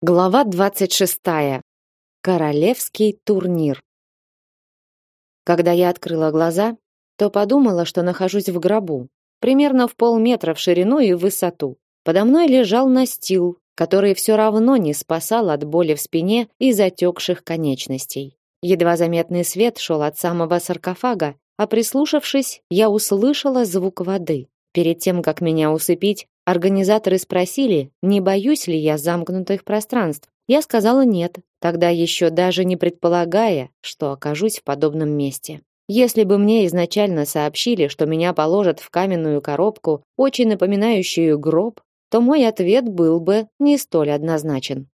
Глава 26. Королевский турнир. Когда я открыла глаза, то подумала, что нахожусь в гробу, примерно в полметра в ширину и в высоту. Подо мной лежал настил, который все равно не спасал от боли в спине и затекших конечностей. Едва заметный свет шел от самого саркофага, а прислушавшись, я услышала звук воды. Перед тем, как меня усыпить, Организаторы спросили, не боюсь ли я замкнутых пространств. Я сказала нет, тогда еще даже не предполагая, что окажусь в подобном месте. Если бы мне изначально сообщили, что меня положат в каменную коробку, очень напоминающую гроб, то мой ответ был бы не столь однозначен.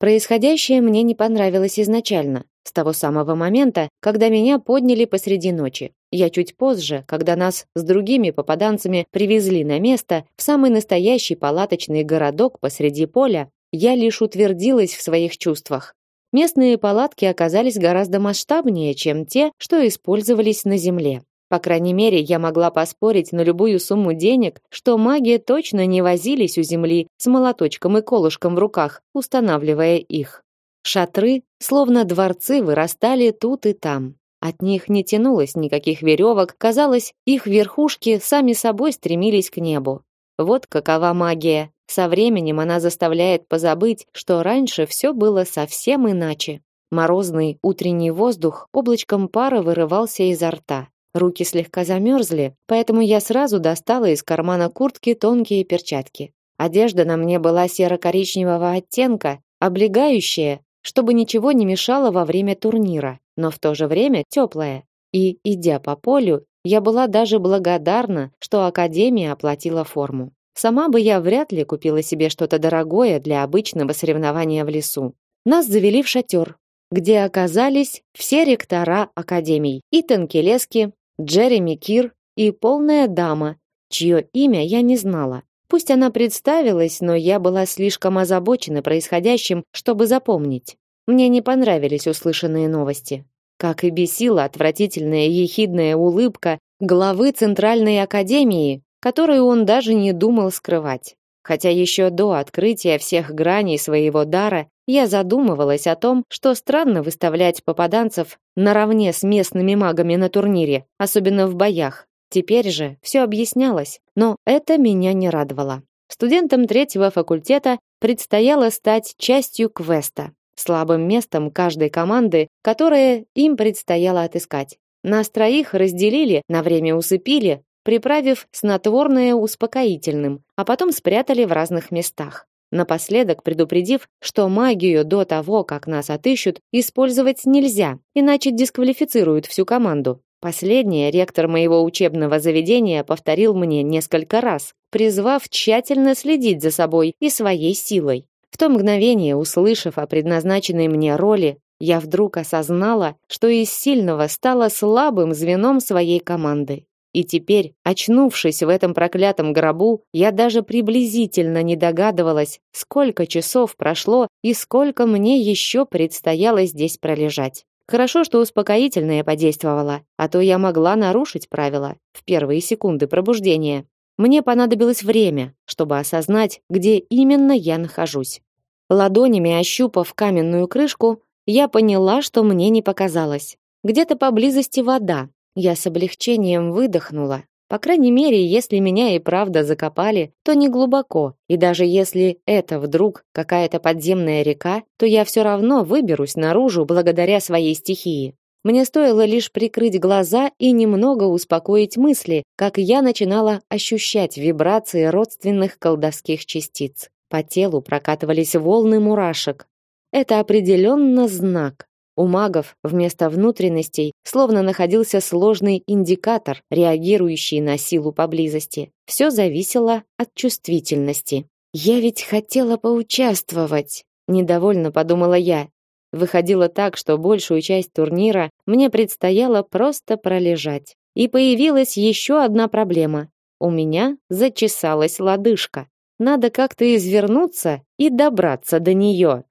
Происходящее мне не понравилось изначально, с того самого момента, когда меня подняли посреди ночи. Я чуть позже, когда нас с другими попаданцами привезли на место в самый настоящий палаточный городок посреди поля, я лишь утвердилась в своих чувствах. Местные палатки оказались гораздо масштабнее, чем те, что использовались на земле. По крайней мере, я могла поспорить на любую сумму денег, что маги точно не возились у земли с молоточком и колышком в руках, устанавливая их. Шатры, словно дворцы, вырастали тут и там. От них не тянулось никаких веревок, казалось, их верхушки сами собой стремились к небу. Вот какова магия. Со временем она заставляет позабыть, что раньше все было совсем иначе. Морозный утренний воздух облачком пара вырывался изо рта. Руки слегка замерзли, поэтому я сразу достала из кармана куртки тонкие перчатки. Одежда на мне была серо-коричневого оттенка, облегающая, чтобы ничего не мешало во время турнира но в то же время теплая. И, идя по полю, я была даже благодарна, что Академия оплатила форму. Сама бы я вряд ли купила себе что-то дорогое для обычного соревнования в лесу. Нас завели в шатер, где оказались все ректора Академий. Итан Келески, Джереми Кир и полная дама, чье имя я не знала. Пусть она представилась, но я была слишком озабочена происходящим, чтобы запомнить. Мне не понравились услышанные новости. Как и бесила отвратительная ехидная улыбка главы Центральной академии, которую он даже не думал скрывать. Хотя еще до открытия всех граней своего дара я задумывалась о том, что странно выставлять попаданцев наравне с местными магами на турнире, особенно в боях. Теперь же все объяснялось, но это меня не радовало. Студентам третьего факультета предстояло стать частью квеста, слабым местом каждой команды, которое им предстояло отыскать. Нас троих разделили, на время усыпили, приправив снотворное успокоительным, а потом спрятали в разных местах. Напоследок предупредив, что магию до того, как нас отыщут, использовать нельзя, иначе дисквалифицируют всю команду. Последнее ректор моего учебного заведения повторил мне несколько раз, призвав тщательно следить за собой и своей силой. В то мгновение, услышав о предназначенной мне роли, я вдруг осознала, что из сильного стала слабым звеном своей команды. И теперь, очнувшись в этом проклятом гробу, я даже приблизительно не догадывалась, сколько часов прошло и сколько мне еще предстояло здесь пролежать. Хорошо, что успокоительное подействовало, а то я могла нарушить правила в первые секунды пробуждения. Мне понадобилось время, чтобы осознать, где именно я нахожусь. Ладонями ощупав каменную крышку, я поняла, что мне не показалось. Где-то поблизости вода. Я с облегчением выдохнула. По крайней мере, если меня и правда закопали, то не глубоко. И даже если это вдруг какая-то подземная река, то я все равно выберусь наружу благодаря своей стихии. Мне стоило лишь прикрыть глаза и немного успокоить мысли, как я начинала ощущать вибрации родственных колдовских частиц. По телу прокатывались волны мурашек. Это определенно знак. У магов вместо внутренностей словно находился сложный индикатор, реагирующий на силу поблизости. Все зависело от чувствительности. Я ведь хотела поучаствовать, недовольно подумала я. Выходило так, что большую часть турнира мне предстояло просто пролежать. И появилась еще одна проблема. У меня зачесалась лодыжка. Надо как-то извернуться и добраться до нее.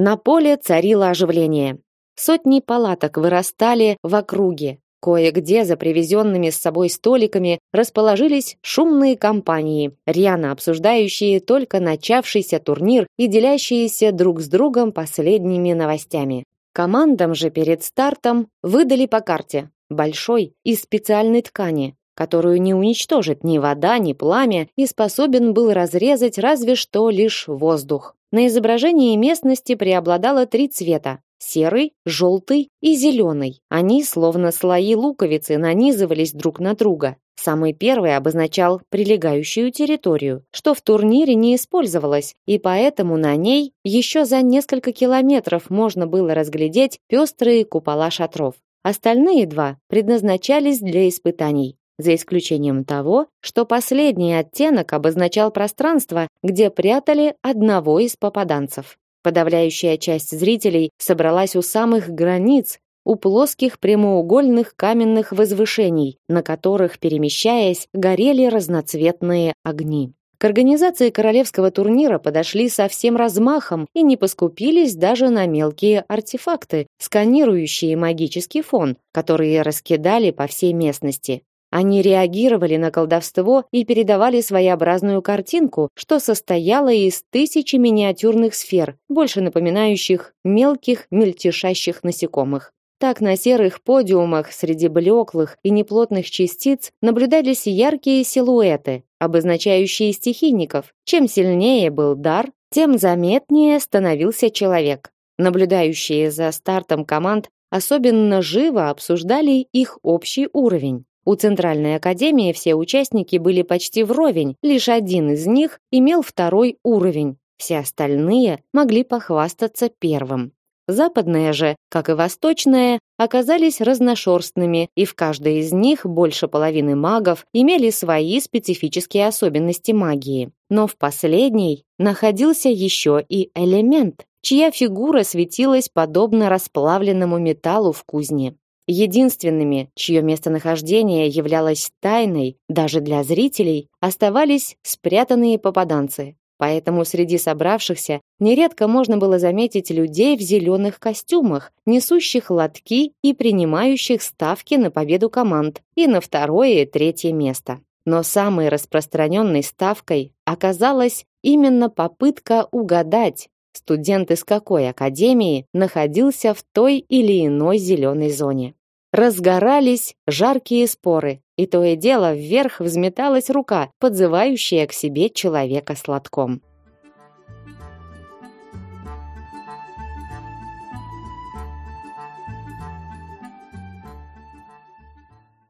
На поле царило оживление. Сотни палаток вырастали в округе. Кое-где за привезенными с собой столиками расположились шумные компании, рьяно обсуждающие только начавшийся турнир и делящиеся друг с другом последними новостями. Командам же перед стартом выдали по карте, большой, из специальной ткани, которую не уничтожит ни вода, ни пламя, и способен был разрезать разве что лишь воздух. На изображении местности преобладало три цвета серый, желтый и зеленый. Они, словно слои луковицы, нанизывались друг на друга. Самый первый обозначал прилегающую территорию, что в турнире не использовалось, и поэтому на ней еще за несколько километров можно было разглядеть пестрые купола шатров. Остальные два предназначались для испытаний, за исключением того, что последний оттенок обозначал пространство, где прятали одного из попаданцев. Подавляющая часть зрителей собралась у самых границ, у плоских прямоугольных каменных возвышений, на которых, перемещаясь, горели разноцветные огни. К организации королевского турнира подошли со всем размахом и не поскупились даже на мелкие артефакты, сканирующие магический фон, которые раскидали по всей местности. Они реагировали на колдовство и передавали своеобразную картинку, что состояла из тысячи миниатюрных сфер, больше напоминающих мелких мельтешащих насекомых. Так на серых подиумах среди блеклых и неплотных частиц наблюдались яркие силуэты, обозначающие стихийников. Чем сильнее был дар, тем заметнее становился человек. Наблюдающие за стартом команд особенно живо обсуждали их общий уровень. У Центральной академии все участники были почти вровень, лишь один из них имел второй уровень. Все остальные могли похвастаться первым. Западные же, как и восточные, оказались разношерстными, и в каждой из них больше половины магов имели свои специфические особенности магии. Но в последней находился еще и элемент, чья фигура светилась подобно расплавленному металлу в кузне. Единственными, чье местонахождение являлось тайной даже для зрителей, оставались спрятанные попаданцы. Поэтому среди собравшихся нередко можно было заметить людей в зеленых костюмах, несущих лотки и принимающих ставки на победу команд и на второе и третье место. Но самой распространенной ставкой оказалась именно попытка угадать, студент из какой академии находился в той или иной зеленой зоне. Разгорались жаркие споры, и то и дело вверх взметалась рука, подзывающая к себе человека с лотком.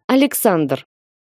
Александр.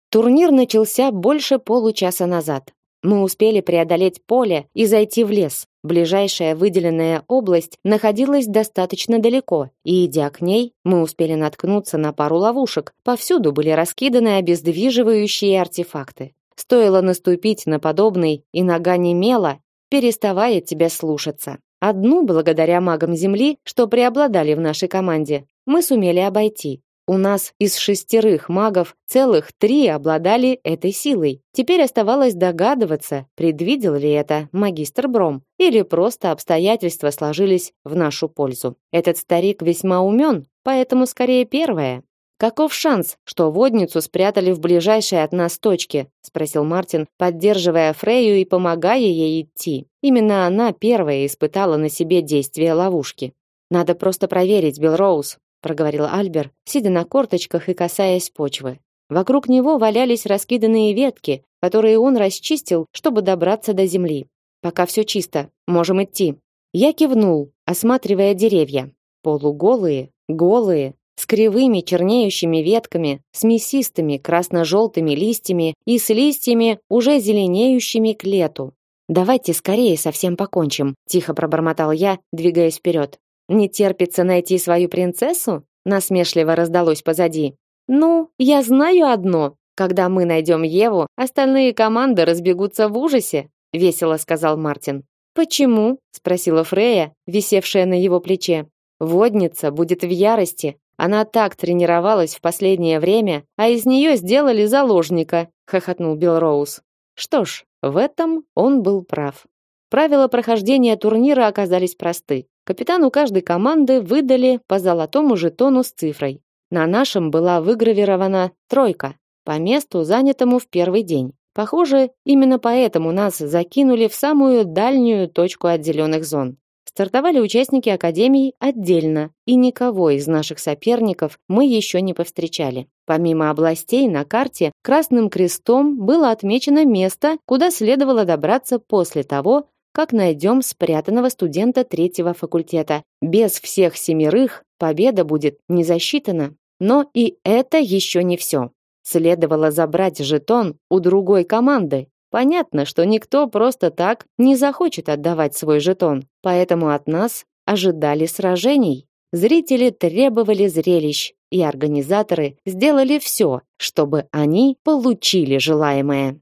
Турнир начался больше получаса назад. Мы успели преодолеть поле и зайти в лес. Ближайшая выделенная область находилась достаточно далеко, и идя к ней, мы успели наткнуться на пару ловушек. Повсюду были раскиданы обездвиживающие артефакты. Стоило наступить на подобный, и нога немела, переставая тебя слушаться. Одну, благодаря магам Земли, что преобладали в нашей команде, мы сумели обойти. У нас из шестерых магов целых три обладали этой силой. Теперь оставалось догадываться, предвидел ли это магистр Бром, или просто обстоятельства сложились в нашу пользу. Этот старик весьма умен, поэтому скорее первое. Каков шанс, что водницу спрятали в ближайшей от нас точке? спросил Мартин, поддерживая Фрейю и помогая ей идти. Именно она первая испытала на себе действие ловушки. Надо просто проверить, Белроуз, проговорил Альбер, сидя на корточках и касаясь почвы. Вокруг него валялись раскиданные ветки, которые он расчистил, чтобы добраться до земли. Пока все чисто, можем идти. Я кивнул, осматривая деревья. Полуголые, голые, с кривыми чернеющими ветками, с мясистыми красно-желтыми листьями и с листьями, уже зеленеющими к лету. Давайте скорее совсем покончим, тихо пробормотал я, двигаясь вперед. Не терпится найти свою принцессу? Насмешливо раздалось позади. Ну, я знаю одно. Когда мы найдем Еву, остальные команды разбегутся в ужасе, весело сказал Мартин. Почему? спросила Фрея, висевшая на его плече. Водница будет в ярости. Она так тренировалась в последнее время, а из нее сделали заложника, хохотнул Билл Роуз. Что ж, в этом он был прав. Правила прохождения турнира оказались просты. Капитану каждой команды выдали по золотому жетону с цифрой. На нашем была выгравирована тройка по месту, занятому в первый день. Похоже, именно поэтому нас закинули в самую дальнюю точку отделенных зон. Стартовали участники академий отдельно, и никого из наших соперников мы еще не повстречали. Помимо областей на карте красным крестом было отмечено место, куда следовало добраться после того, как найдем спрятанного студента третьего факультета. Без всех семерых победа будет не засчитана. Но и это еще не все. Следовало забрать жетон у другой команды. Понятно, что никто просто так не захочет отдавать свой жетон, поэтому от нас ожидали сражений. Зрители требовали зрелищ, и организаторы сделали все, чтобы они получили желаемое.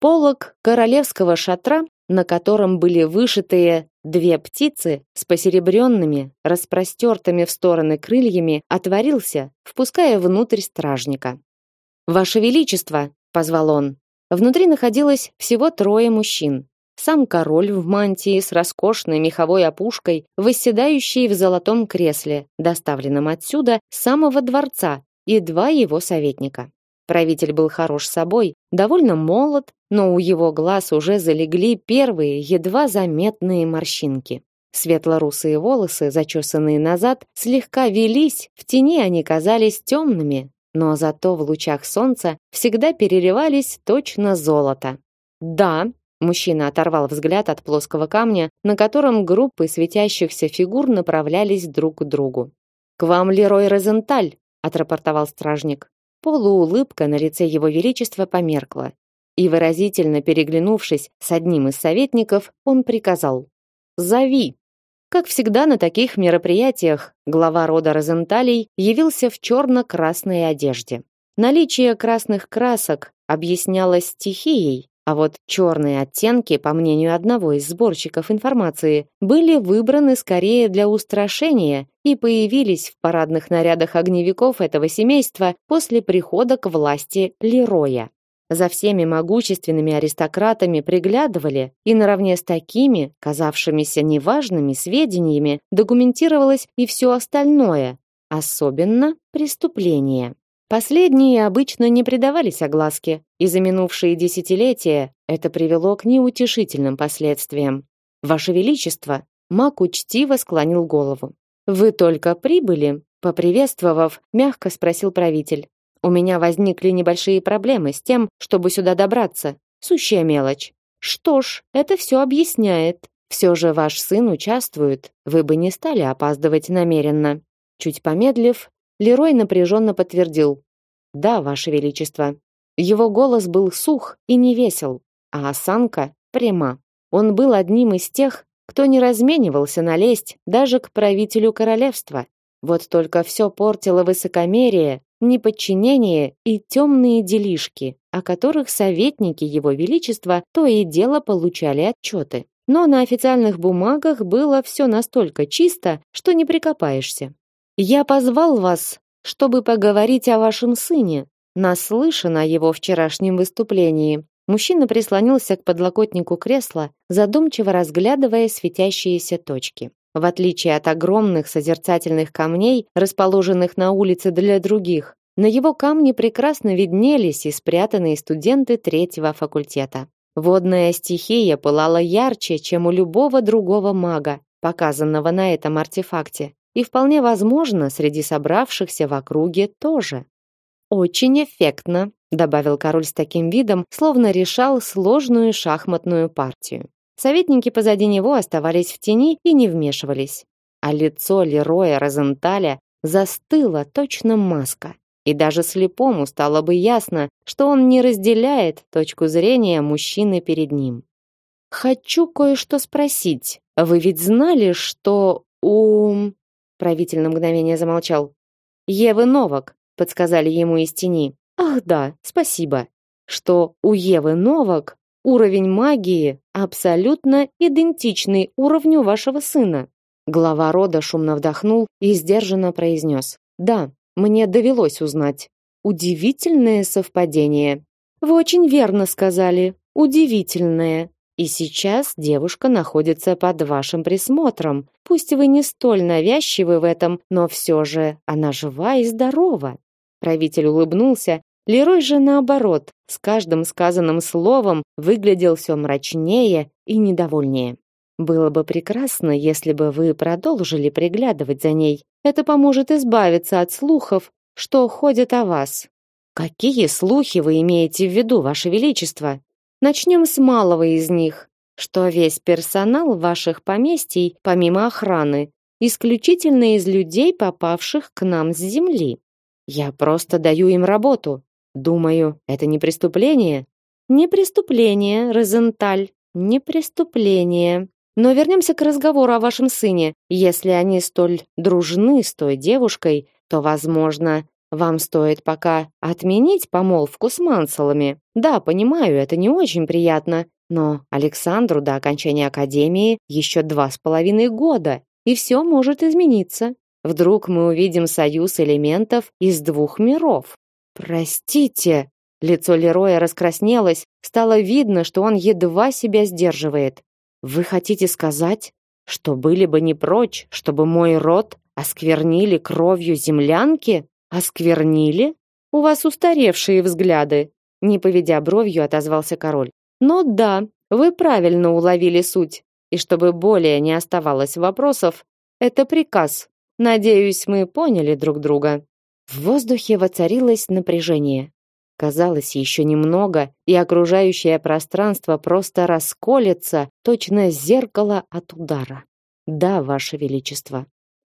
Полог королевского шатра, на котором были вышитые две птицы с посеребренными, распростертыми в стороны крыльями, отворился, впуская внутрь стражника. «Ваше Величество!» — позвал он. Внутри находилось всего трое мужчин. Сам король в мантии с роскошной меховой опушкой, восседающий в золотом кресле, доставленном отсюда самого дворца, и два его советника. Правитель был хорош собой, довольно молод, но у его глаз уже залегли первые, едва заметные морщинки. Светло-русые волосы, зачесанные назад, слегка велись, в тени они казались темными, но зато в лучах солнца всегда переливались точно золото. «Да», — мужчина оторвал взгляд от плоского камня, на котором группы светящихся фигур направлялись друг к другу. «К вам Лерой Розенталь», — отрапортовал стражник. Полуулыбка на лице его величества померкла, и выразительно переглянувшись с одним из советников, он приказал: "Зови". Как всегда на таких мероприятиях, глава рода Розенталей явился в черно красной одежде. Наличие красных красок объяснялось стихией, а вот черные оттенки, по мнению одного из сборщиков информации, были выбраны скорее для устрашения и появились в парадных нарядах огневиков этого семейства после прихода к власти Лероя. За всеми могущественными аристократами приглядывали, и наравне с такими, казавшимися неважными сведениями, документировалось и все остальное, особенно преступления. Последние обычно не предавались огласке, и за минувшие десятилетия это привело к неутешительным последствиям. Ваше величество, Мак учтиво склонил голову. Вы только прибыли? поприветствовав, мягко спросил правитель. У меня возникли небольшие проблемы с тем, чтобы сюда добраться. Сущая мелочь. Что ж, это все объясняет. Все же ваш сын участвует. Вы бы не стали опаздывать намеренно. Чуть помедлив, Лерой напряженно подтвердил. «Да, Ваше Величество». Его голос был сух и невесел, а осанка пряма. Он был одним из тех, кто не разменивался на лесть даже к правителю королевства. Вот только все портило высокомерие, неподчинение и темные делишки, о которых советники его величества то и дело получали отчеты. Но на официальных бумагах было все настолько чисто, что не прикопаешься. Я позвал вас, чтобы поговорить о вашем сыне. Наслышан о его вчерашнем выступлении. Мужчина прислонился к подлокотнику кресла, задумчиво разглядывая светящиеся точки. В отличие от огромных созерцательных камней, расположенных на улице для других, на его камне прекрасно виднелись и спрятанные студенты третьего факультета. Водная стихия пылала ярче, чем у любого другого мага, показанного на этом артефакте и вполне возможно, среди собравшихся в округе тоже. Очень эффектно, добавил король с таким видом, словно решал сложную шахматную партию. Советники позади него оставались в тени и не вмешивались. А лицо Лероя Розенталя застыло точно маска. И даже слепому стало бы ясно, что он не разделяет точку зрения мужчины перед ним. «Хочу кое-что спросить. Вы ведь знали, что у...» Правитель на мгновение замолчал. Евы Новак, подсказали ему из тени. Ах, да, спасибо. Что у Евы Новак уровень магии абсолютно идентичный уровню вашего сына. Глава рода шумно вдохнул и сдержанно произнес: "Да, мне довелось узнать. Удивительное совпадение. Вы очень верно сказали. удивительное. И сейчас девушка находится под вашим присмотром. Пусть вы не столь навязчивы в этом, но все же она жива и здорова. Правитель улыбнулся. Лерой же наоборот, с каждым сказанным словом выглядел все мрачнее и недовольнее. Было бы прекрасно, если бы вы продолжили приглядывать за ней. Это поможет избавиться от слухов, что ходят о вас. Какие слухи вы имеете в виду, ваше величество? Начнем с малого из них, что весь персонал ваших поместий, помимо охраны, исключительно из людей, попавших к нам с земли. Я просто даю им работу. Думаю, это не преступление. Не преступление, Розенталь, не преступление. Но вернемся к разговору о вашем сыне. Если они столь дружны с той девушкой, то, возможно, вам стоит пока отменить помолвку с Манселами. Да, понимаю, это не очень приятно, но Александру до окончания академии еще два с половиной года, и все может измениться. Вдруг мы увидим союз элементов из двух миров. Простите, лицо Лероя раскраснелось, стало видно, что он едва себя сдерживает. Вы хотите сказать, что были бы не прочь, чтобы мой род осквернили кровью землянки? Осквернили? У вас устаревшие взгляды, не поведя бровью, отозвался король. Но да, вы правильно уловили суть. И чтобы более не оставалось вопросов, это приказ. Надеюсь, мы поняли друг друга. В воздухе воцарилось напряжение. Казалось, еще немного, и окружающее пространство просто расколется, точно зеркало от удара. Да, ваше величество.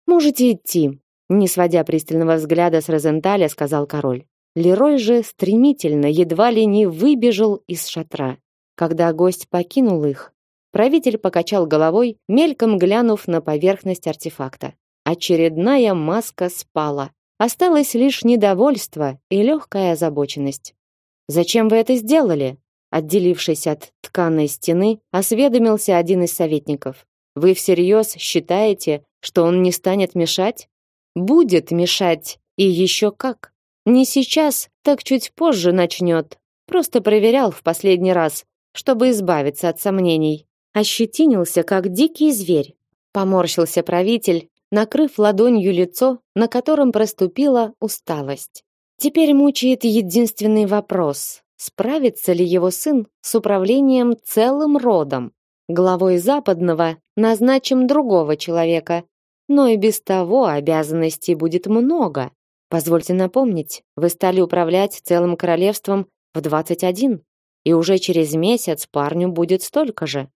Можете идти, не сводя пристального взгляда с Розенталя, сказал король. Лерой же стремительно, едва ли не выбежал из шатра. Когда гость покинул их, правитель покачал головой, мельком глянув на поверхность артефакта. Очередная маска спала. Осталось лишь недовольство и легкая озабоченность. «Зачем вы это сделали?» Отделившись от тканой стены, осведомился один из советников. «Вы всерьез считаете, что он не станет мешать?» Будет мешать, и еще как. Не сейчас, так чуть позже начнет. Просто проверял в последний раз, чтобы избавиться от сомнений. Ощетинился, как дикий зверь. Поморщился правитель, накрыв ладонью лицо, на котором проступила усталость. Теперь мучает единственный вопрос: справится ли его сын с управлением целым родом? Главой западного назначим другого человека, но и без того обязанностей будет много. Позвольте напомнить, вы стали управлять целым королевством в 21, и уже через месяц парню будет столько же.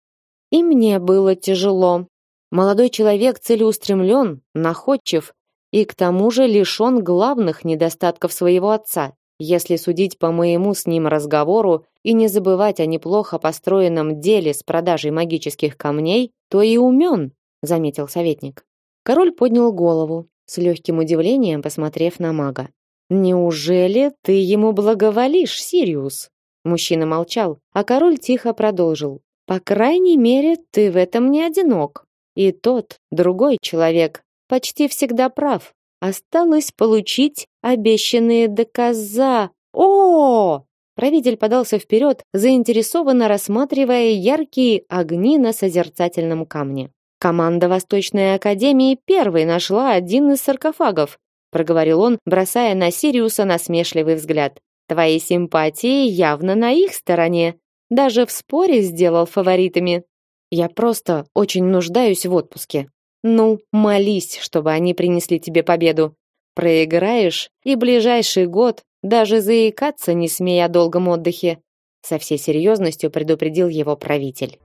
И мне было тяжело. Молодой человек целеустремлен, находчив и к тому же лишен главных недостатков своего отца. Если судить по моему с ним разговору и не забывать о неплохо построенном деле с продажей магических камней, то и умен, заметил советник. Король поднял голову, с легким удивлением посмотрев на мага. Неужели ты ему благоволишь, Сириус? Мужчина молчал, а король тихо продолжил: По крайней мере, ты в этом не одинок. И тот, другой человек, почти всегда прав. Осталось получить обещанные доказа. О! Правитель подался вперед, заинтересованно рассматривая яркие огни на созерцательном камне. Команда Восточной академии первой нашла один из саркофагов, проговорил он, бросая на Сириуса насмешливый взгляд. Твои симпатии явно на их стороне. Даже в споре сделал фаворитами. Я просто очень нуждаюсь в отпуске. Ну, молись, чтобы они принесли тебе победу. Проиграешь, и ближайший год даже заикаться не смей о долгом отдыхе. Со всей серьезностью предупредил его правитель.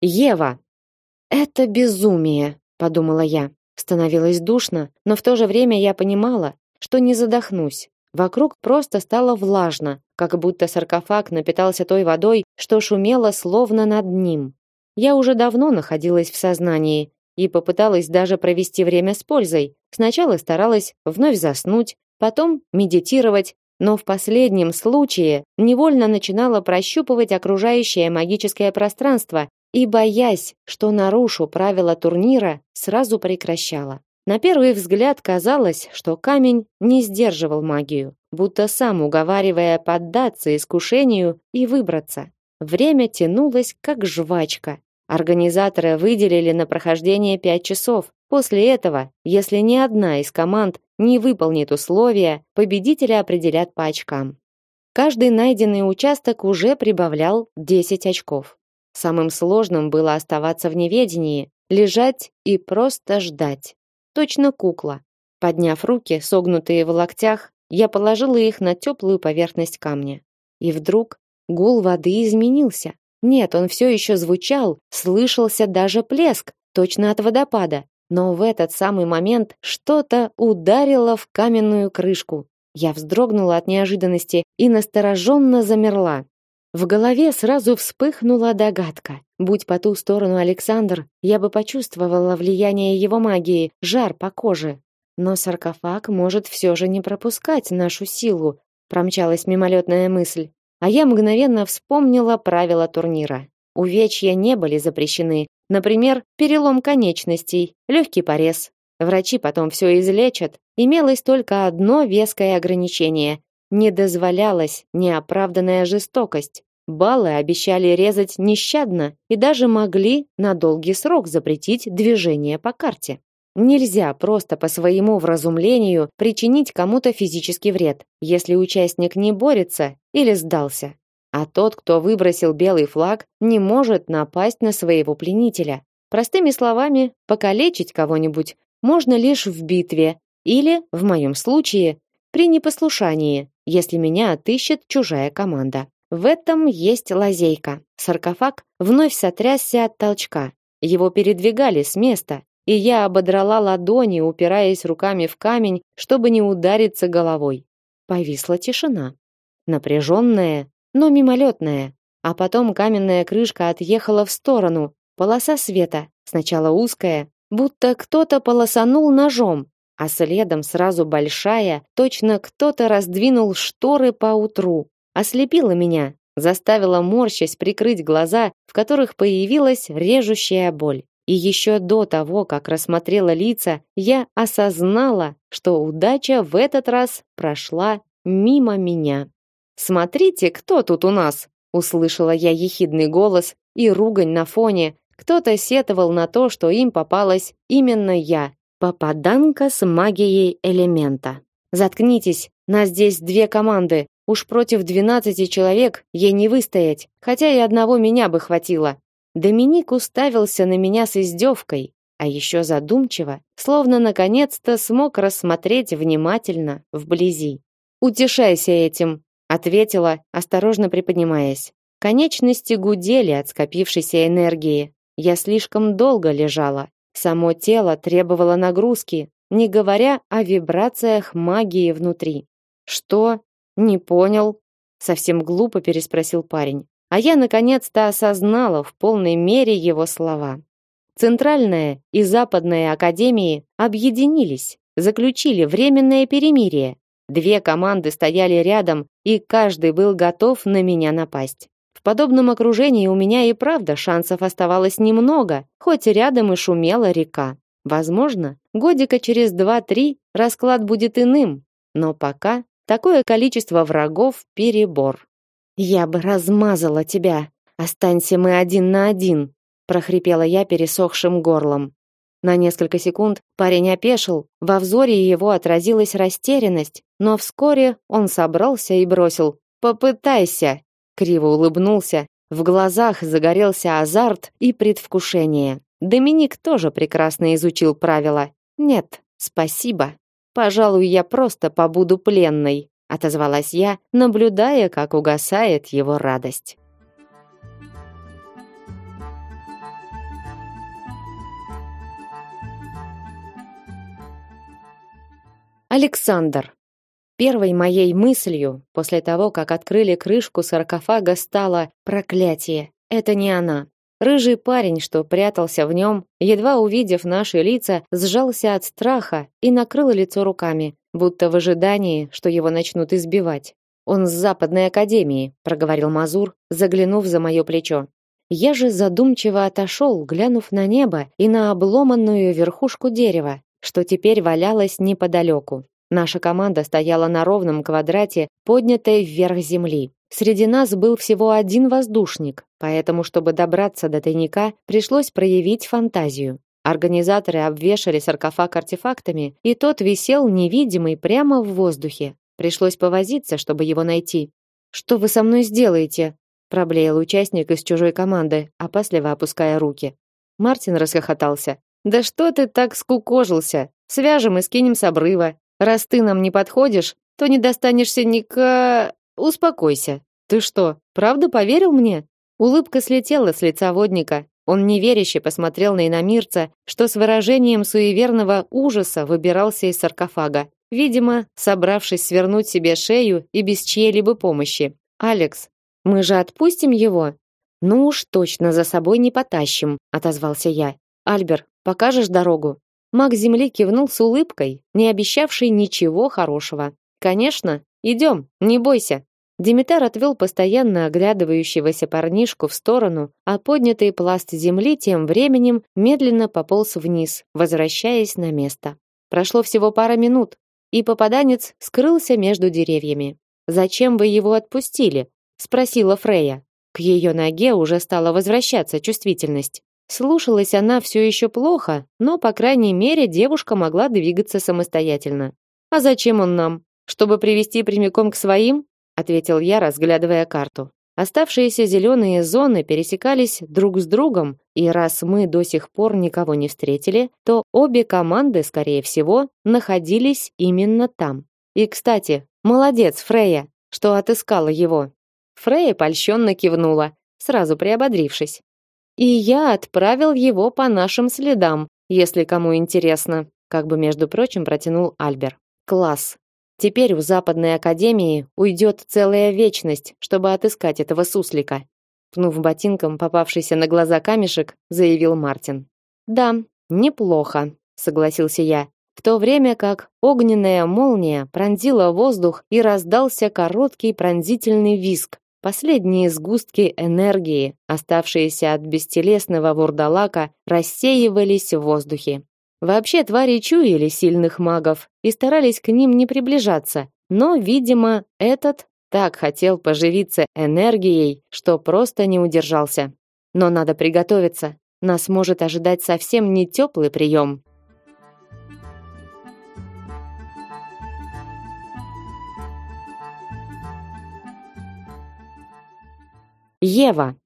Ева. Это безумие, подумала я. Становилось душно, но в то же время я понимала, что не задохнусь. Вокруг просто стало влажно, как будто саркофаг напитался той водой, что шумела словно над ним. Я уже давно находилась в сознании и попыталась даже провести время с пользой. Сначала старалась вновь заснуть, потом медитировать, но в последнем случае невольно начинала прощупывать окружающее магическое пространство и, боясь, что нарушу правила турнира, сразу прекращала. На первый взгляд казалось, что камень не сдерживал магию, будто сам уговаривая поддаться искушению и выбраться. Время тянулось как жвачка. Организаторы выделили на прохождение пять часов. После этого, если ни одна из команд не выполнит условия, победителя определят по очкам. Каждый найденный участок уже прибавлял 10 очков. Самым сложным было оставаться в неведении, лежать и просто ждать. Точно кукла. Подняв руки, согнутые в локтях, я положила их на теплую поверхность камня. И вдруг гул воды изменился. Нет, он все еще звучал, слышался даже плеск, точно от водопада. Но в этот самый момент что-то ударило в каменную крышку. Я вздрогнула от неожиданности и настороженно замерла. В голове сразу вспыхнула догадка. Будь по ту сторону Александр, я бы почувствовала влияние его магии, жар по коже. Но саркофаг может все же не пропускать нашу силу, промчалась мимолетная мысль. А я мгновенно вспомнила правила турнира. Увечья не были запрещены. Например, перелом конечностей, легкий порез. Врачи потом все излечат. Имелось только одно веское ограничение не дозволялась неоправданная жестокость. Баллы обещали резать нещадно и даже могли на долгий срок запретить движение по карте. Нельзя просто по своему вразумлению причинить кому-то физический вред, если участник не борется или сдался. А тот, кто выбросил белый флаг, не может напасть на своего пленителя. Простыми словами, покалечить кого-нибудь можно лишь в битве или, в моем случае, при непослушании, если меня отыщет чужая команда. В этом есть лазейка. Саркофаг вновь сотрясся от толчка. Его передвигали с места, и я ободрала ладони, упираясь руками в камень, чтобы не удариться головой. Повисла тишина. Напряженная, но мимолетная. А потом каменная крышка отъехала в сторону. Полоса света, сначала узкая, будто кто-то полосанул ножом, а следом сразу большая, точно кто-то раздвинул шторы по утру. Ослепила меня, заставила морщась прикрыть глаза, в которых появилась режущая боль. И еще до того, как рассмотрела лица, я осознала, что удача в этот раз прошла мимо меня. Смотрите, кто тут у нас, услышала я ехидный голос и ругань на фоне. Кто-то сетовал на то, что им попалась именно я, Попаданка с магией элемента. Заткнитесь, нас здесь две команды. Уж против двенадцати человек ей не выстоять, хотя и одного меня бы хватило. Доминик уставился на меня с издевкой, а еще задумчиво, словно наконец-то смог рассмотреть внимательно вблизи. Утешайся этим, ответила, осторожно приподнимаясь. Конечности гудели от скопившейся энергии. Я слишком долго лежала, Само тело требовало нагрузки, не говоря о вибрациях магии внутри. Что? Не понял? Совсем глупо переспросил парень. А я наконец-то осознала в полной мере его слова. Центральная и Западная академии объединились, заключили временное перемирие. Две команды стояли рядом, и каждый был готов на меня напасть. В подобном окружении у меня и правда шансов оставалось немного, хоть рядом и шумела река. Возможно, годика через два-три расклад будет иным, но пока такое количество врагов перебор. Я бы размазала тебя. Останься мы один на один, прохрипела я пересохшим горлом. На несколько секунд парень опешил, во взоре его отразилась растерянность, но вскоре он собрался и бросил: "Попытайся" криво улыбнулся, в глазах загорелся азарт и предвкушение. Доминик тоже прекрасно изучил правила. Нет, спасибо. Пожалуй, я просто побуду пленной, отозвалась я, наблюдая, как угасает его радость. Александр Первой моей мыслью после того, как открыли крышку саркофага, стало проклятие. Это не она. Рыжий парень, что прятался в нем, едва увидев наши лица, сжался от страха и накрыл лицо руками, будто в ожидании, что его начнут избивать. Он с Западной академии, проговорил Мазур, заглянув за мое плечо. Я же задумчиво отошел, глянув на небо и на обломанную верхушку дерева. что теперь валялось неподалеку. Наша команда стояла на ровном квадрате, поднятой вверх земли. Среди нас был всего один воздушник, поэтому, чтобы добраться до тайника, пришлось проявить фантазию. Организаторы обвешали саркофаг артефактами, и тот висел невидимый прямо в воздухе. Пришлось повозиться, чтобы его найти. Что вы со мной сделаете? проблеял участник из чужой команды, опасливо опуская руки. Мартин расхохотался. Да что ты так скукожился? Свяжем и скинем с обрыва. Раз ты нам не подходишь, то не достанешься ни к... Успокойся. Ты что, правда поверил мне? Улыбка слетела с лица водника. Он неверяще посмотрел на иномирца, что с выражением суеверного ужаса выбирался из саркофага, видимо, собравшись свернуть себе шею и без чьей-либо помощи. Алекс, мы же отпустим его. Ну уж точно за собой не потащим, отозвался я. Альбер, покажешь дорогу? Маг земли кивнул с улыбкой, не обещавшей ничего хорошего. Конечно, идем, не бойся. Димитар отвел постоянно оглядывающегося парнишку в сторону, а поднятый пласт земли тем временем медленно пополз вниз, возвращаясь на место. Прошло всего пара минут, и попаданец скрылся между деревьями. Зачем вы его отпустили? спросила Фрея. К ее ноге уже стала возвращаться чувствительность. Слушалась она все еще плохо, но, по крайней мере, девушка могла двигаться самостоятельно. «А зачем он нам? Чтобы привести прямиком к своим?» ответил я, разглядывая карту. Оставшиеся зеленые зоны пересекались друг с другом, и раз мы до сих пор никого не встретили, то обе команды, скорее всего, находились именно там. И, кстати, молодец, Фрея, что отыскала его. Фрея польщенно кивнула, сразу приободрившись. И я отправил его по нашим следам, если кому интересно, как бы между прочим протянул Альбер. Класс. Теперь у Западной академии уйдет целая вечность, чтобы отыскать этого суслика. Пнув ботинком попавшийся на глаза камешек, заявил Мартин. Да, неплохо, согласился я. В то время как огненная молния пронзила воздух и раздался короткий пронзительный визг, Последние сгустки энергии, оставшиеся от бестелесного вурдалака, рассеивались в воздухе. Вообще твари чуяли сильных магов и старались к ним не приближаться, но, видимо, этот так хотел поживиться энергией, что просто не удержался. Но надо приготовиться. Нас может ожидать совсем не теплый прием. Ева.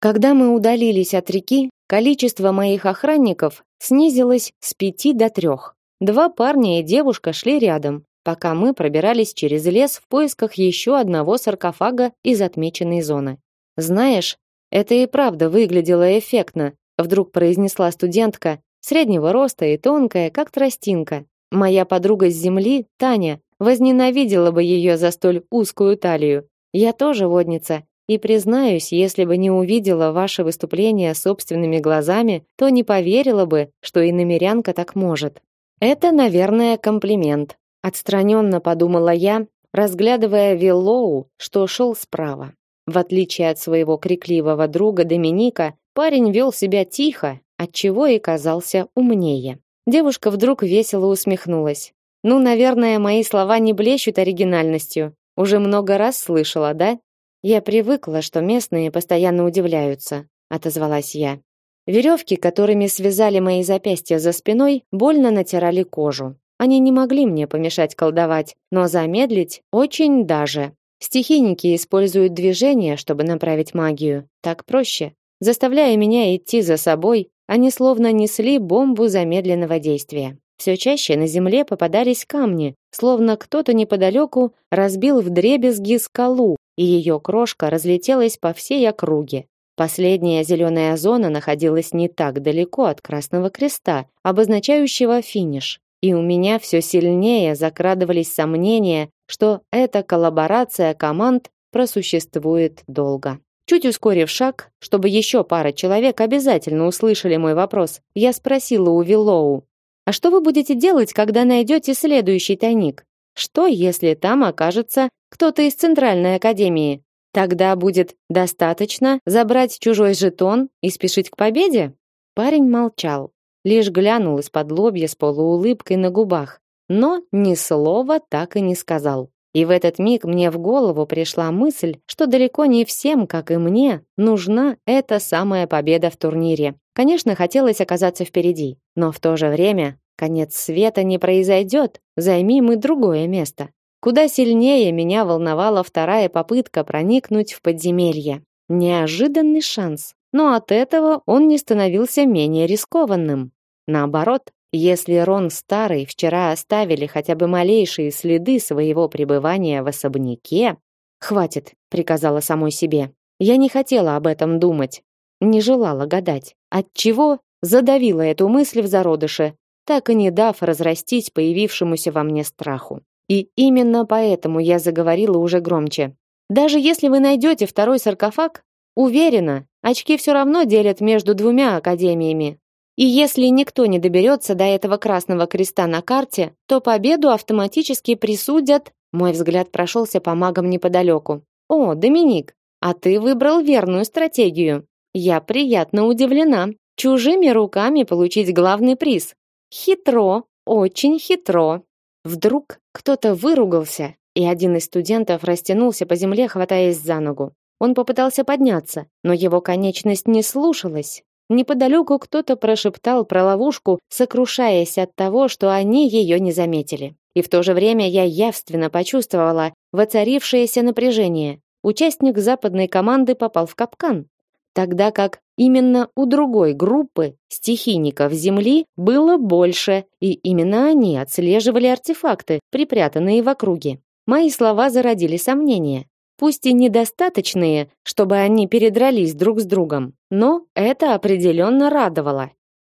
Когда мы удалились от реки, количество моих охранников снизилось с пяти до трех. Два парня и девушка шли рядом, пока мы пробирались через лес в поисках еще одного саркофага из отмеченной зоны. Знаешь, это и правда выглядело эффектно, вдруг произнесла студентка, среднего роста и тонкая, как тростинка. Моя подруга с земли, Таня, возненавидела бы ее за столь узкую талию. Я тоже водница, и признаюсь, если бы не увидела ваше выступление собственными глазами, то не поверила бы, что и намерянка так может. Это, наверное, комплимент. Отстраненно подумала я, разглядывая Виллоу, что шел справа. В отличие от своего крикливого друга Доминика, парень вел себя тихо, отчего и казался умнее. Девушка вдруг весело усмехнулась. Ну, наверное, мои слова не блещут оригинальностью. Уже много раз слышала, да? Я привыкла, что местные постоянно удивляются, отозвалась я. Веревки, которыми связали мои запястья за спиной, больно натирали кожу. Они не могли мне помешать колдовать, но замедлить очень даже. Стихийники используют движение, чтобы направить магию. Так проще. Заставляя меня идти за собой, они словно несли бомбу замедленного действия. Все чаще на земле попадались камни, словно кто-то неподалеку разбил вдребезги скалу, и ее крошка разлетелась по всей округе. Последняя зеленая зона находилась не так далеко от Красного Креста, обозначающего финиш. И у меня все сильнее закрадывались сомнения, что эта коллаборация команд просуществует долго. Чуть ускорив шаг, чтобы еще пара человек обязательно услышали мой вопрос, я спросила у Виллоу, «А что вы будете делать, когда найдете следующий тайник? Что, если там окажется кто-то из Центральной Академии. Тогда будет достаточно забрать чужой жетон и спешить к победе? Парень молчал. лишь глянул из-под лобья с полуулыбкой на губах, но ни слова так и не сказал. И в этот миг мне в голову пришла мысль, что далеко не всем, как и мне, нужна эта самая победа в турнире. Конечно, хотелось оказаться впереди, но в то же время конец света не произойдет, займи мы другое место. Куда сильнее меня волновала вторая попытка проникнуть в подземелье. Неожиданный шанс, но от этого он не становился менее рискованным. Наоборот, если Рон старый вчера оставили хотя бы малейшие следы своего пребывания в особняке, хватит, приказала самой себе. Я не хотела об этом думать, не желала гадать. Отчего задавила эту мысль в зародыше, так и не дав разрастись появившемуся во мне страху. И именно поэтому я заговорила уже громче. Даже если вы найдете второй саркофаг, уверена, очки все равно делят между двумя академиями. И если никто не доберется до этого красного креста на карте, то победу автоматически присудят. Мой взгляд прошелся по магам неподалеку. О, Доминик, а ты выбрал верную стратегию. Я приятно удивлена. Чужими руками получить главный приз. Хитро, очень хитро. Вдруг кто-то выругался, и один из студентов растянулся по земле, хватаясь за ногу. Он попытался подняться, но его конечность не слушалась. Неподалеку кто-то прошептал про ловушку, сокрушаясь от того, что они ее не заметили. И в то же время я явственно почувствовала воцарившееся напряжение. Участник западной команды попал в капкан, тогда как Именно у другой группы стихийников Земли было больше, и именно они отслеживали артефакты, припрятанные в округе. Мои слова зародили сомнения. Пусть и недостаточные, чтобы они передрались друг с другом, но это определенно радовало.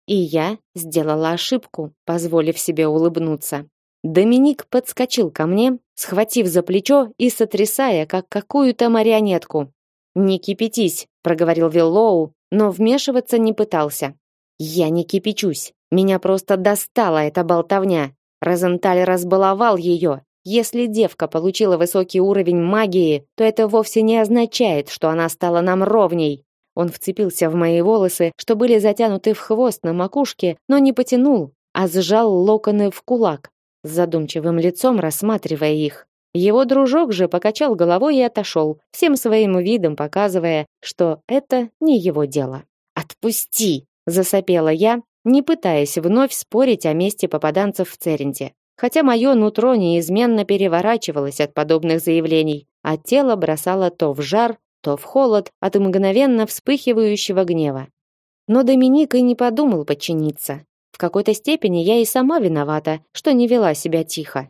И я сделала ошибку, позволив себе улыбнуться. Доминик подскочил ко мне, схватив за плечо и сотрясая, как какую-то марионетку. «Не кипятись», — проговорил Виллоу, но вмешиваться не пытался. Я не кипячусь. Меня просто достала эта болтовня. Розенталь разбаловал ее. Если девка получила высокий уровень магии, то это вовсе не означает, что она стала нам ровней. Он вцепился в мои волосы, что были затянуты в хвост на макушке, но не потянул, а сжал локоны в кулак, с задумчивым лицом рассматривая их. Его дружок же покачал головой и отошел, всем своим видом показывая, что это не его дело. «Отпусти!» – засопела я, не пытаясь вновь спорить о месте попаданцев в Церенте. Хотя мое нутро неизменно переворачивалось от подобных заявлений, а тело бросало то в жар, то в холод от мгновенно вспыхивающего гнева. Но Доминик и не подумал подчиниться. В какой-то степени я и сама виновата, что не вела себя тихо.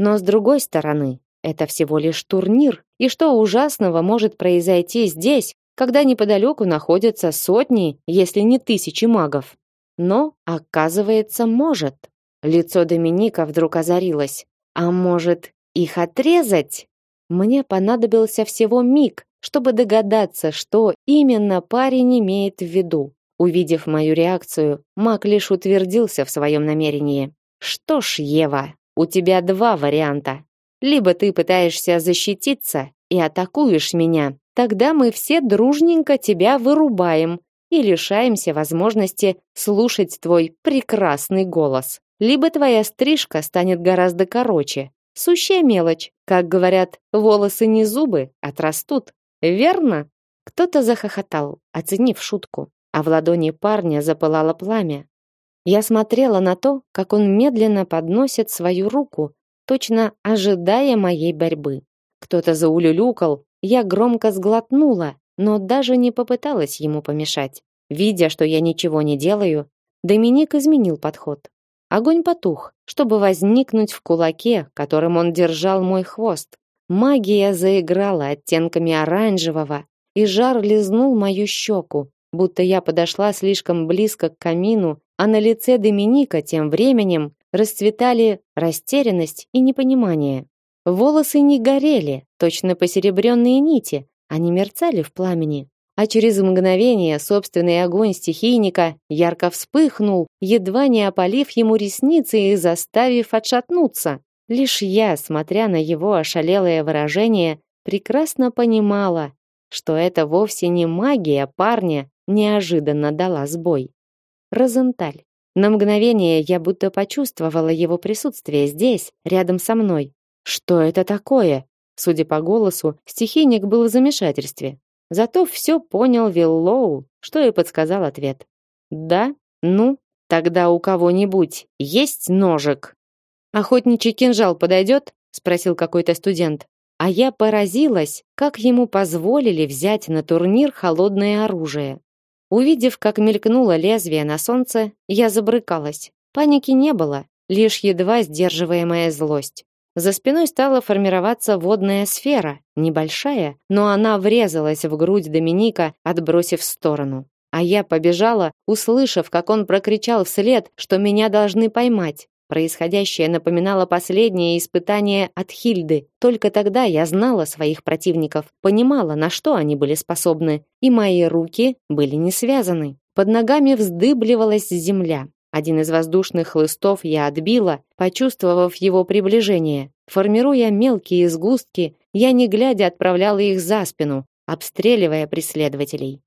Но с другой стороны, это всего лишь турнир, и что ужасного может произойти здесь, когда неподалеку находятся сотни, если не тысячи магов? Но, оказывается, может. Лицо Доминика вдруг озарилось. А может, их отрезать? Мне понадобился всего миг, чтобы догадаться, что именно парень имеет в виду. Увидев мою реакцию, маг лишь утвердился в своем намерении. Что ж, Ева, у тебя два варианта. Либо ты пытаешься защититься и атакуешь меня, тогда мы все дружненько тебя вырубаем и лишаемся возможности слушать твой прекрасный голос. Либо твоя стрижка станет гораздо короче. Сущая мелочь, как говорят, волосы не зубы, отрастут. Верно? Кто-то захохотал, оценив шутку, а в ладони парня запылало пламя. Я смотрела на то, как он медленно подносит свою руку, точно ожидая моей борьбы. Кто-то заулюлюкал, я громко сглотнула, но даже не попыталась ему помешать. Видя, что я ничего не делаю, Доминик изменил подход. Огонь потух, чтобы возникнуть в кулаке, которым он держал мой хвост. Магия заиграла оттенками оранжевого, и жар лизнул мою щеку, будто я подошла слишком близко к камину а на лице Доминика тем временем расцветали растерянность и непонимание. Волосы не горели, точно посеребренные нити, они мерцали в пламени. А через мгновение собственный огонь стихийника ярко вспыхнул, едва не опалив ему ресницы и заставив отшатнуться. Лишь я, смотря на его ошалелое выражение, прекрасно понимала, что это вовсе не магия парня неожиданно дала сбой. Розенталь. На мгновение я будто почувствовала его присутствие здесь, рядом со мной. Что это такое? Судя по голосу, стихийник был в замешательстве. Зато все понял Виллоу, что и подсказал ответ. Да? Ну, тогда у кого-нибудь есть ножик? Охотничий кинжал подойдет? спросил какой-то студент. А я поразилась, как ему позволили взять на турнир холодное оружие. Увидев, как мелькнуло лезвие на солнце, я забрыкалась. Паники не было, лишь едва сдерживаемая злость. За спиной стала формироваться водная сфера, небольшая, но она врезалась в грудь Доминика, отбросив в сторону. А я побежала, услышав, как он прокричал вслед, что меня должны поймать. Происходящее напоминало последнее испытание от Хильды. Только тогда я знала своих противников, понимала, на что они были способны, и мои руки были не связаны. Под ногами вздыбливалась земля. Один из воздушных хлыстов я отбила, почувствовав его приближение. Формируя мелкие сгустки, я не глядя отправляла их за спину, обстреливая преследователей.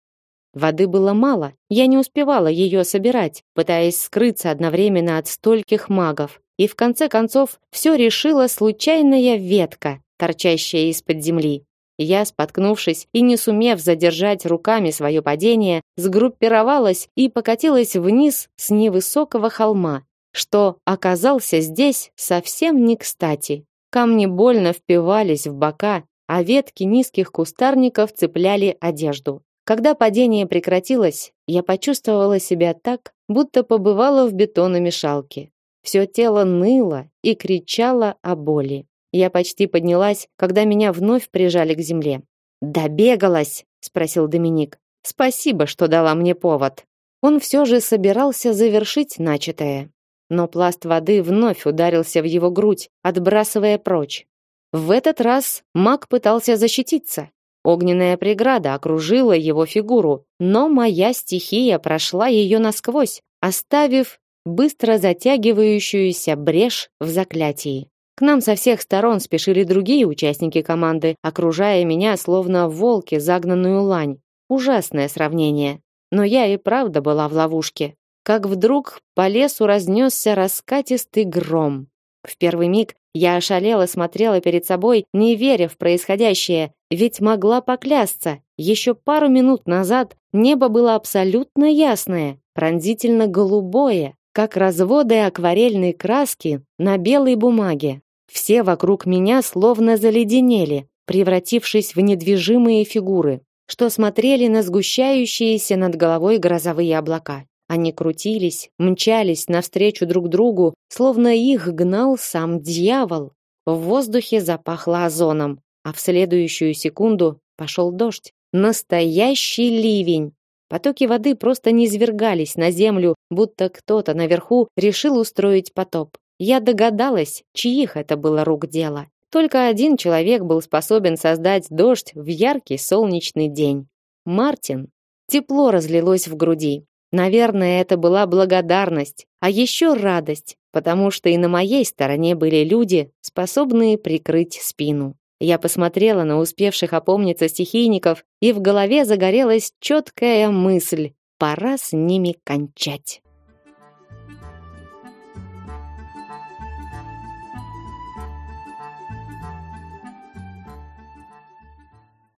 Воды было мало, я не успевала ее собирать, пытаясь скрыться одновременно от стольких магов. И в конце концов все решила случайная ветка, торчащая из-под земли. Я, споткнувшись и не сумев задержать руками свое падение, сгруппировалась и покатилась вниз с невысокого холма, что оказался здесь совсем не кстати. Камни больно впивались в бока, а ветки низких кустарников цепляли одежду. Когда падение прекратилось, я почувствовала себя так, будто побывала в бетономешалке. Все тело ныло и кричало о боли. Я почти поднялась, когда меня вновь прижали к земле. «Добегалась?» — спросил Доминик. «Спасибо, что дала мне повод». Он все же собирался завершить начатое. Но пласт воды вновь ударился в его грудь, отбрасывая прочь. В этот раз маг пытался защититься, Огненная преграда окружила его фигуру, но моя стихия прошла ее насквозь, оставив быстро затягивающуюся брешь в заклятии. К нам со всех сторон спешили другие участники команды, окружая меня словно волки загнанную лань. Ужасное сравнение. Но я и правда была в ловушке. Как вдруг по лесу разнесся раскатистый гром. В первый миг я ошалела смотрела перед собой, не веря в происходящее, ведь могла поклясться. Еще пару минут назад небо было абсолютно ясное, пронзительно голубое, как разводы акварельной краски на белой бумаге. Все вокруг меня словно заледенели, превратившись в недвижимые фигуры, что смотрели на сгущающиеся над головой грозовые облака. Они крутились, мчались навстречу друг другу, словно их гнал сам дьявол. В воздухе запахло озоном, а в следующую секунду пошел дождь. Настоящий ливень. Потоки воды просто низвергались на землю, будто кто-то наверху решил устроить потоп. Я догадалась, чьих это было рук дело. Только один человек был способен создать дождь в яркий солнечный день. Мартин. Тепло разлилось в груди. Наверное, это была благодарность, а еще радость, потому что и на моей стороне были люди, способные прикрыть спину. Я посмотрела на успевших опомниться стихийников, и в голове загорелась четкая мысль: пора с ними кончать.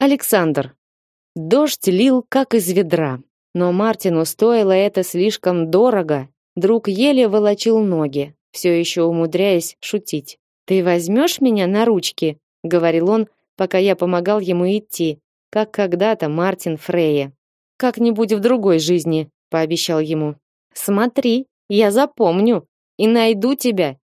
Александр. Дождь лил как из ведра. Но Мартину стоило это слишком дорого. Друг еле волочил ноги, все еще умудряясь шутить. «Ты возьмешь меня на ручки?» — говорил он, пока я помогал ему идти, как когда-то Мартин Фрейе. «Как-нибудь в другой жизни», — пообещал ему. «Смотри, я запомню и найду тебя.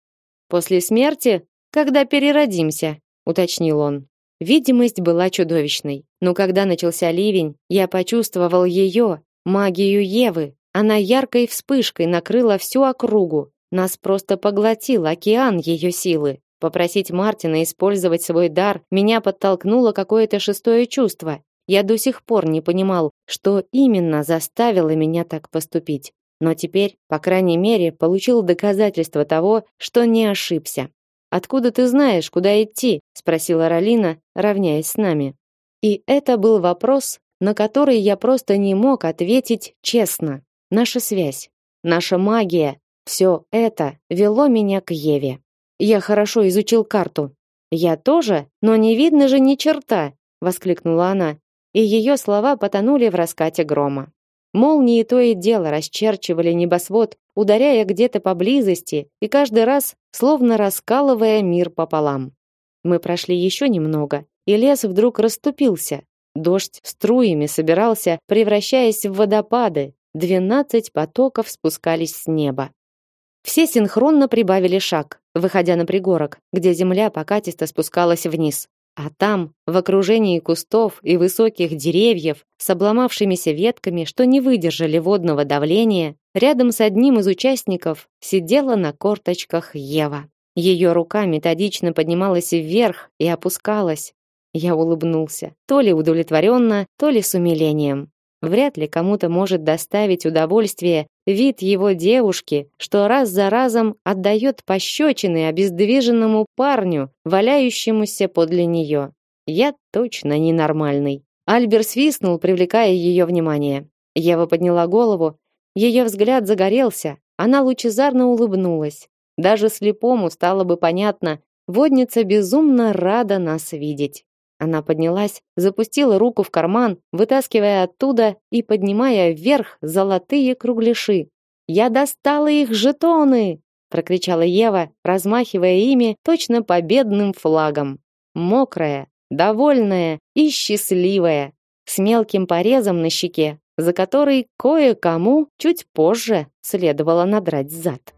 После смерти, когда переродимся», — уточнил он. Видимость была чудовищной, но когда начался ливень, я почувствовал ее, магию Евы. Она яркой вспышкой накрыла всю округу. Нас просто поглотил океан ее силы. Попросить Мартина использовать свой дар меня подтолкнуло какое-то шестое чувство. Я до сих пор не понимал, что именно заставило меня так поступить. Но теперь, по крайней мере, получил доказательство того, что не ошибся. Откуда ты знаешь, куда идти? спросила Ралина, равняясь с нами. И это был вопрос, на который я просто не мог ответить честно. Наша связь. наша магия, все это вело меня к Еве. Я хорошо изучил карту. Я тоже, но не видно же ни черта, воскликнула она, и ее слова потонули в раскате грома. Молнии то и дело расчерчивали небосвод, ударяя где-то поблизости и каждый раз словно раскалывая мир пополам. Мы прошли еще немного, и лес вдруг расступился. Дождь струями собирался, превращаясь в водопады. Двенадцать потоков спускались с неба. Все синхронно прибавили шаг, выходя на пригорок, где земля покатисто спускалась вниз. А там, в окружении кустов и высоких деревьев, с обломавшимися ветками, что не выдержали водного давления, рядом с одним из участников сидела на корточках Ева. Ее рука методично поднималась вверх и опускалась. Я улыбнулся, то ли удовлетворенно, то ли с умилением. Вряд ли кому-то может доставить удовольствие вид его девушки, что раз за разом отдает пощечины обездвиженному парню, валяющемуся подле нее. Я точно ненормальный. Альбер свистнул, привлекая ее внимание. Ева подняла голову, ее взгляд загорелся, она лучезарно улыбнулась. Даже слепому стало бы понятно, водница безумно рада нас видеть. Она поднялась, запустила руку в карман, вытаскивая оттуда и поднимая вверх золотые кругляши. «Я достала их жетоны!» — прокричала Ева, размахивая ими точно победным флагом. Мокрая, довольная и счастливая, с мелким порезом на щеке, за который кое-кому чуть позже следовало надрать зад.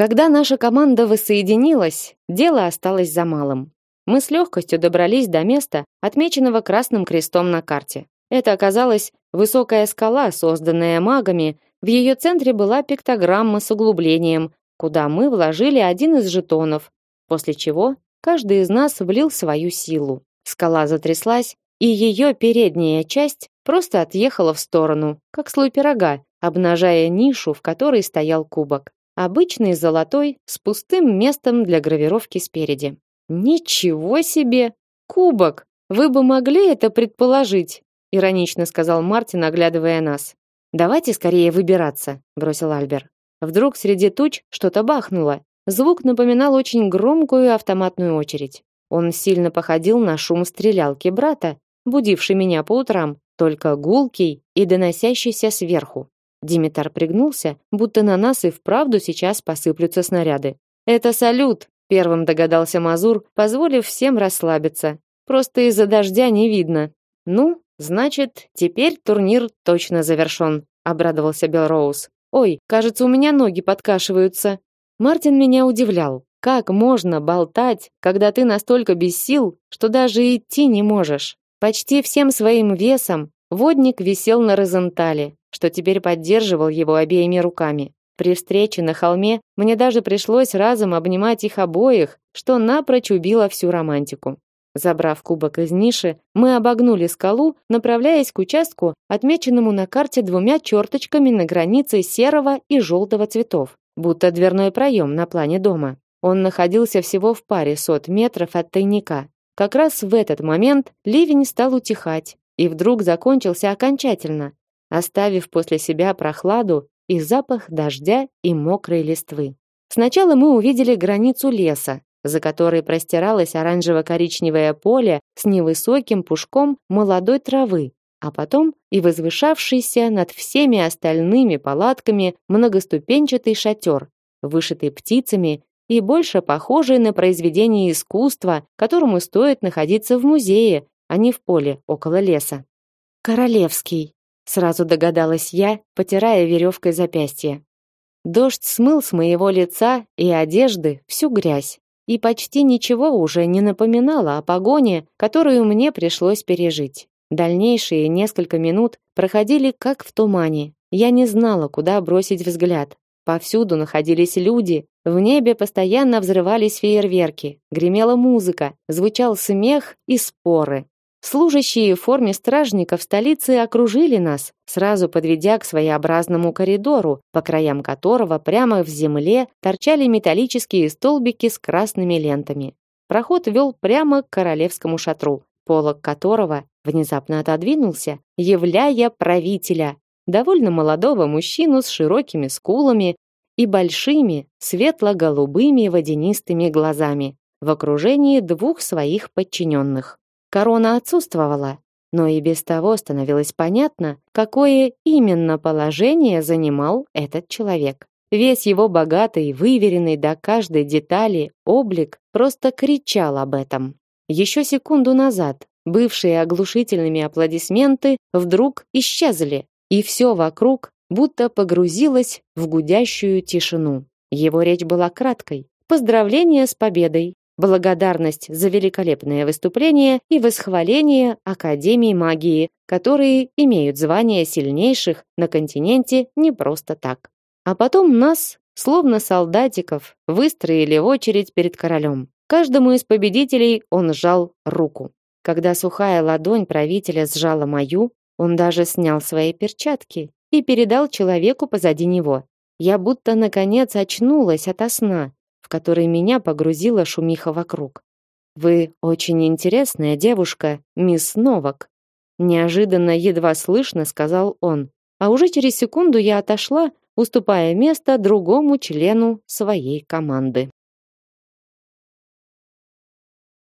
Когда наша команда воссоединилась, дело осталось за малым. Мы с легкостью добрались до места, отмеченного красным крестом на карте. Это оказалась высокая скала, созданная магами. В ее центре была пиктограмма с углублением, куда мы вложили один из жетонов, после чего каждый из нас влил свою силу. Скала затряслась, и ее передняя часть просто отъехала в сторону, как слой пирога, обнажая нишу, в которой стоял кубок. Обычный золотой с пустым местом для гравировки спереди. Ничего себе! Кубок! Вы бы могли это предположить, иронично сказал Мартин, оглядывая нас. Давайте скорее выбираться, бросил Альбер. Вдруг среди туч что-то бахнуло. Звук напоминал очень громкую автоматную очередь. Он сильно походил на шум стрелялки брата, будивший меня по утрам, только гулкий и доносящийся сверху. Димитар пригнулся, будто на нас и вправду сейчас посыплются снаряды. Это салют, первым догадался Мазур, позволив всем расслабиться. Просто из-за дождя не видно. Ну, значит, теперь турнир точно завершен, обрадовался Белроуз. Ой, кажется, у меня ноги подкашиваются. Мартин меня удивлял. Как можно болтать, когда ты настолько без сил, что даже идти не можешь? Почти всем своим весом водник висел на розентале, что теперь поддерживал его обеими руками. При встрече на холме мне даже пришлось разом обнимать их обоих, что напрочь убило всю романтику. Забрав кубок из ниши, мы обогнули скалу, направляясь к участку, отмеченному на карте двумя черточками на границе серого и желтого цветов, будто дверной проем на плане дома. Он находился всего в паре сот метров от тайника. Как раз в этот момент ливень стал утихать и вдруг закончился окончательно, оставив после себя прохладу и запах дождя и мокрой листвы. Сначала мы увидели границу леса, за которой простиралось оранжево-коричневое поле с невысоким пушком молодой травы, а потом и возвышавшийся над всеми остальными палатками многоступенчатый шатер, вышитый птицами и больше похожий на произведение искусства, которому стоит находиться в музее, а не в поле около леса. Королевский, сразу догадалась я, потирая веревкой запястье. Дождь смыл с моего лица и одежды всю грязь, и почти ничего уже не напоминало о погоне, которую мне пришлось пережить. Дальнейшие несколько минут проходили как в тумане. Я не знала, куда бросить взгляд. Повсюду находились люди, в небе постоянно взрывались фейерверки, гремела музыка, звучал смех и споры. Служащие в форме стражников столицы окружили нас, сразу подведя к своеобразному коридору, по краям которого прямо в земле торчали металлические столбики с красными лентами. проход вел прямо к королевскому шатру, полог которого внезапно отодвинулся, являя правителя, довольно молодого мужчину с широкими скулами и большими светло-голубыми водянистыми глазами в окружении двух своих подчиненных. Корона отсутствовала, но и без того становилось понятно, какое именно положение занимал этот человек. Весь его богатый, выверенный до каждой детали облик просто кричал об этом. Еще секунду назад бывшие оглушительными аплодисменты вдруг исчезли, и все вокруг будто погрузилось в гудящую тишину. Его речь была краткой. Поздравления с победой, благодарность за великолепное выступление и восхваление Академии магии, которые имеют звание сильнейших на континенте не просто так. А потом нас, словно солдатиков, выстроили в очередь перед королем. Каждому из победителей он сжал руку. Когда сухая ладонь правителя сжала мою, он даже снял свои перчатки и передал человеку позади него. Я будто наконец очнулась ото сна, который меня погрузила шумиха вокруг. Вы очень интересная девушка, мисс Новак, неожиданно едва слышно сказал он. А уже через секунду я отошла, уступая место другому члену своей команды.